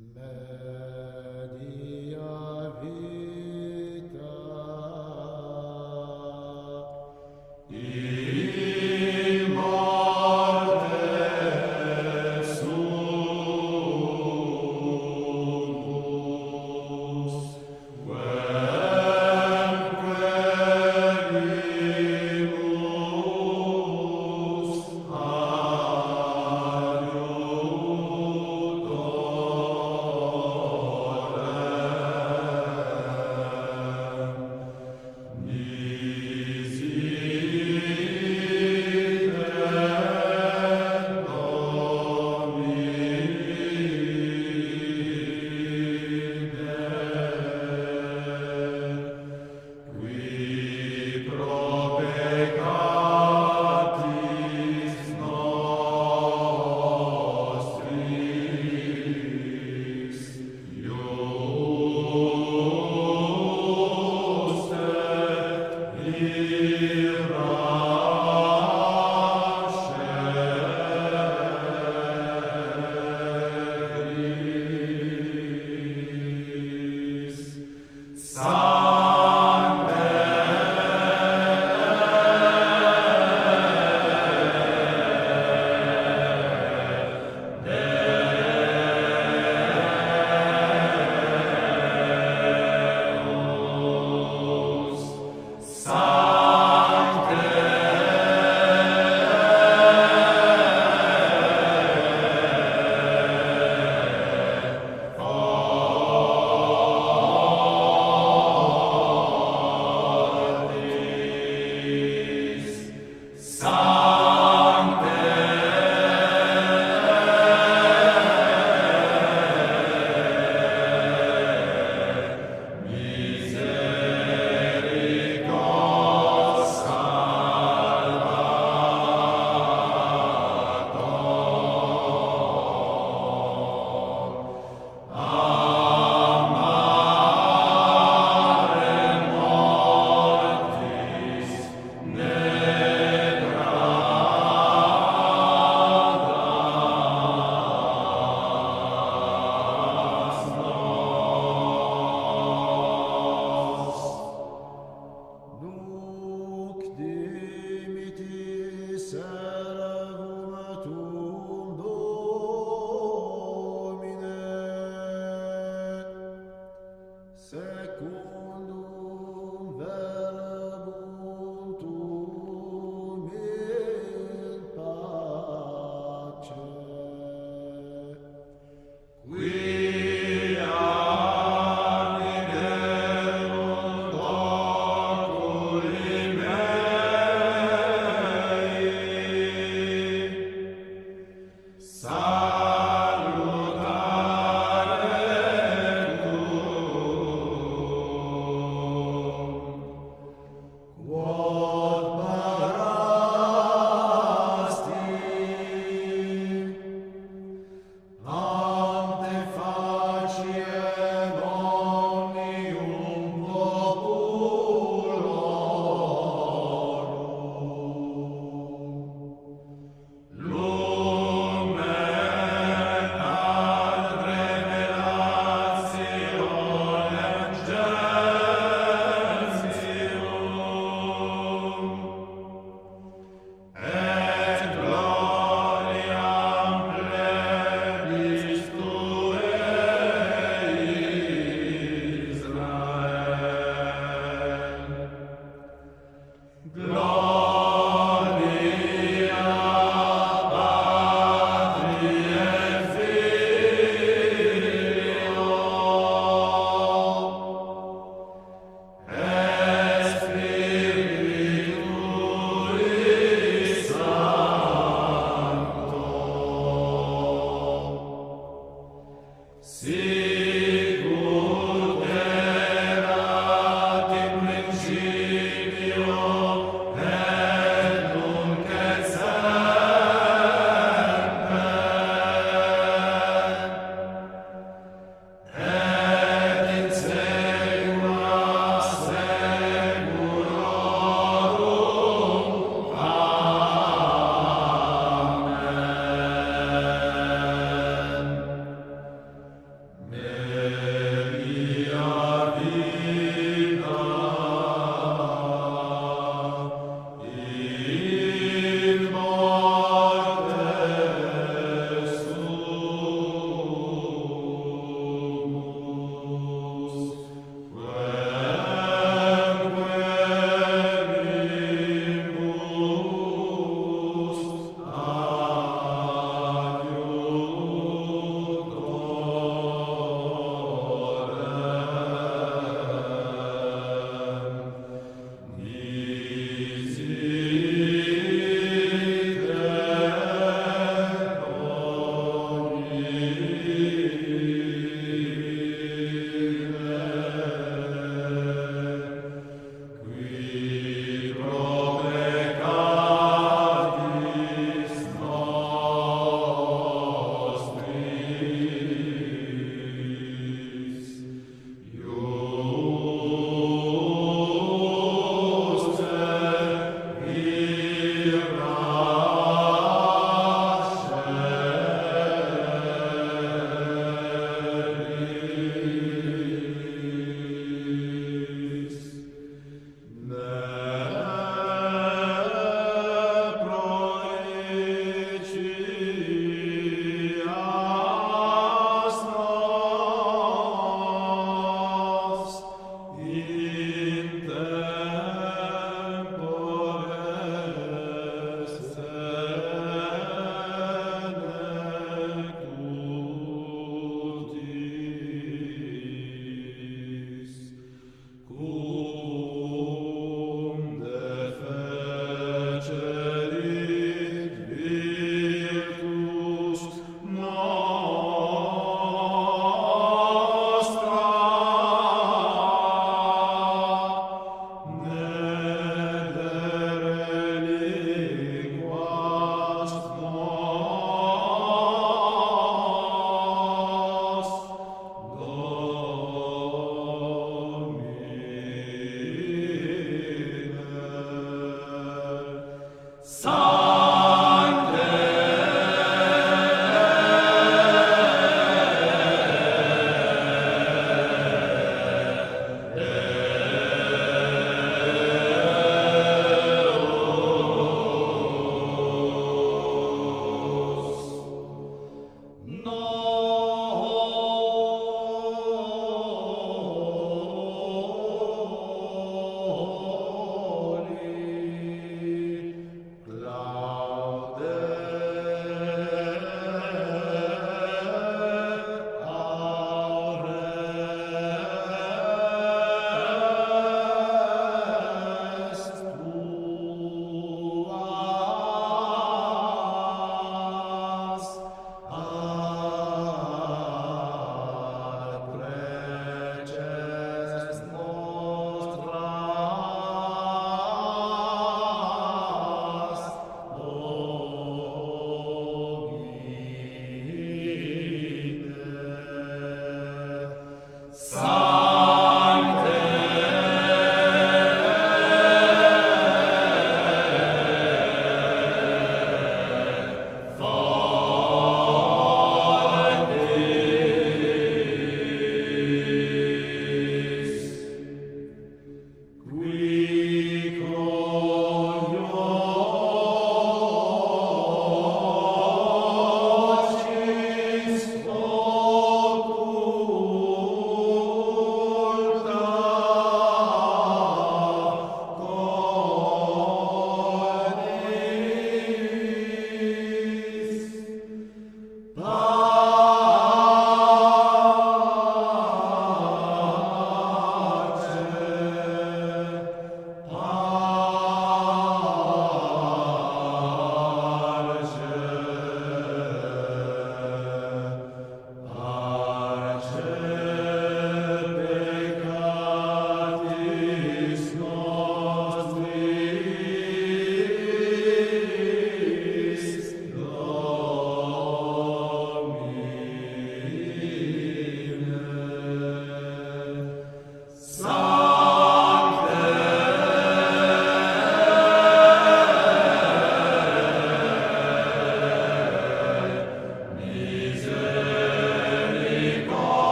Media